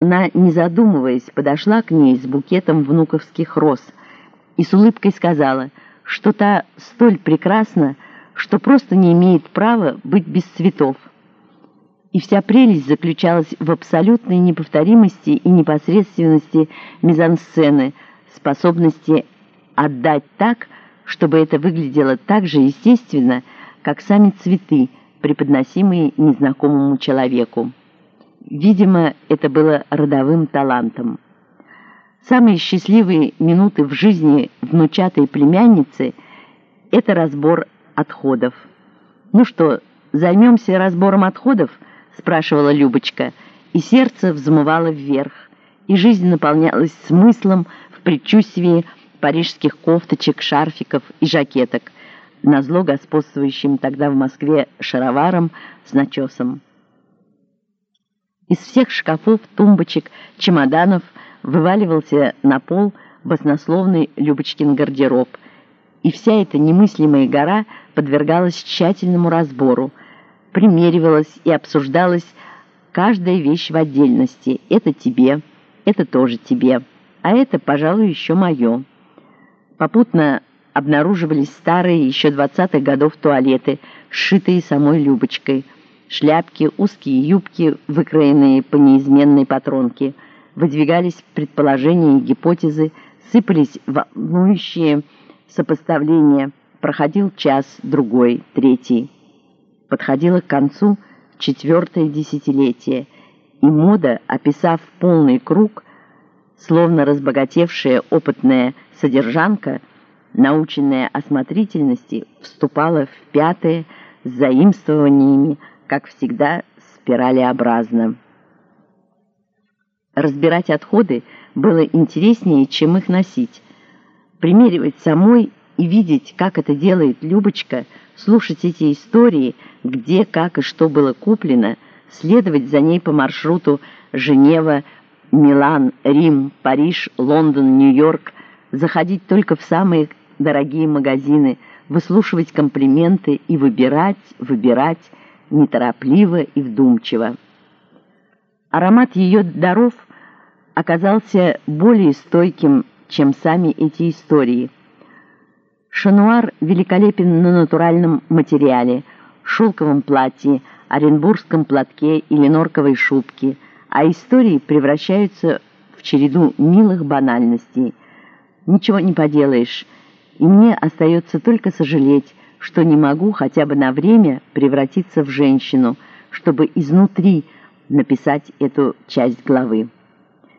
Она, не задумываясь, подошла к ней с букетом внуковских роз и с улыбкой сказала, что та столь прекрасна, что просто не имеет права быть без цветов. И вся прелесть заключалась в абсолютной неповторимости и непосредственности мизансцены, способности отдать так, чтобы это выглядело так же естественно, как сами цветы, преподносимые незнакомому человеку. Видимо, это было родовым талантом. Самые счастливые минуты в жизни внучатой племянницы – это разбор отходов. «Ну что, займемся разбором отходов?» – спрашивала Любочка, и сердце взмывало вверх, и жизнь наполнялась смыслом в предчувствии парижских кофточек, шарфиков и жакеток, назло господствующим тогда в Москве шароваром с начесом. Из всех шкафов, тумбочек, чемоданов вываливался на пол баснословный Любочкин гардероб, и вся эта немыслимая гора подвергалась тщательному разбору, примеривалась и обсуждалась каждая вещь в отдельности. Это тебе, это тоже тебе, а это, пожалуй, еще мое. Попутно обнаруживались старые еще двадцатых годов туалеты, сшитые самой Любочкой – Шляпки, узкие юбки, выкроенные по неизменной патронке, выдвигались предположения и гипотезы, сыпались волнующие сопоставления. Проходил час, другой, третий. Подходило к концу четвертое десятилетие, и мода, описав полный круг, словно разбогатевшая опытная содержанка, наученная осмотрительности, вступала в пятое с заимствованиями, как всегда, спиралеобразно. Разбирать отходы было интереснее, чем их носить. Примеривать самой и видеть, как это делает Любочка, слушать эти истории, где, как и что было куплено, следовать за ней по маршруту Женева, Милан, Рим, Париж, Лондон, Нью-Йорк, заходить только в самые дорогие магазины, выслушивать комплименты и выбирать, выбирать, неторопливо и вдумчиво. Аромат ее даров оказался более стойким, чем сами эти истории. Шануар великолепен на натуральном материале, шелковом платье, оренбургском платке или норковой шубке, а истории превращаются в череду милых банальностей. Ничего не поделаешь, и мне остается только сожалеть, что не могу хотя бы на время превратиться в женщину, чтобы изнутри написать эту часть главы.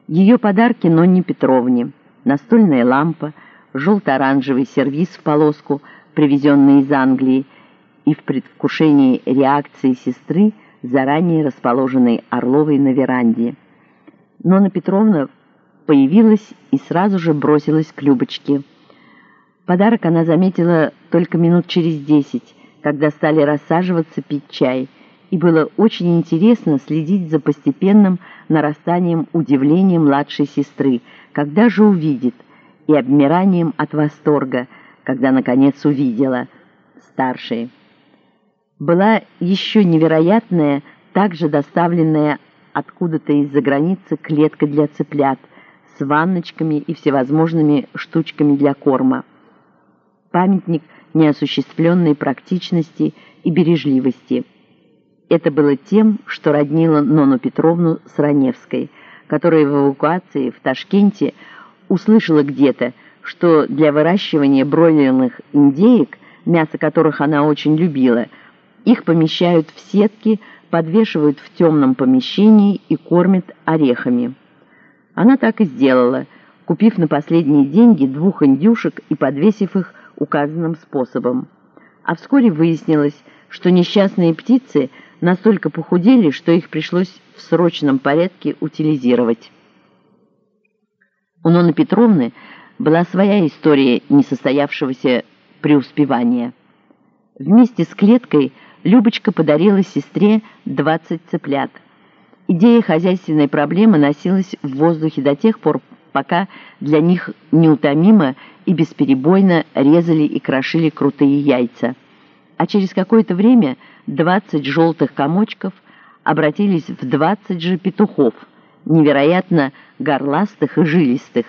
Ее подарки Нонне Петровне, настольная лампа, желто-оранжевый сервиз в полоску, привезенный из Англии, и в предвкушении реакции сестры, заранее расположенной Орловой на веранде. Нонна Петровна появилась и сразу же бросилась к Любочке – Подарок она заметила только минут через десять, когда стали рассаживаться пить чай, и было очень интересно следить за постепенным нарастанием удивления младшей сестры, когда же увидит, и обмиранием от восторга, когда, наконец, увидела старшей. Была еще невероятная, также доставленная откуда-то из-за границы клетка для цыплят с ванночками и всевозможными штучками для корма памятник неосуществленной практичности и бережливости. Это было тем, что роднило Нону Петровну с Раневской, которая в эвакуации в Ташкенте услышала где-то, что для выращивания бройлерных индеек, мясо которых она очень любила, их помещают в сетки, подвешивают в темном помещении и кормят орехами. Она так и сделала, купив на последние деньги двух индюшек и подвесив их указанным способом. А вскоре выяснилось, что несчастные птицы настолько похудели, что их пришлось в срочном порядке утилизировать. У Ноны Петровны была своя история несостоявшегося преуспевания. Вместе с клеткой Любочка подарила сестре 20 цыплят. Идея хозяйственной проблемы носилась в воздухе до тех пор, пока для них неутомимо и бесперебойно резали и крошили крутые яйца. А через какое-то время 20 желтых комочков обратились в 20 же петухов, невероятно горластых и жилистых,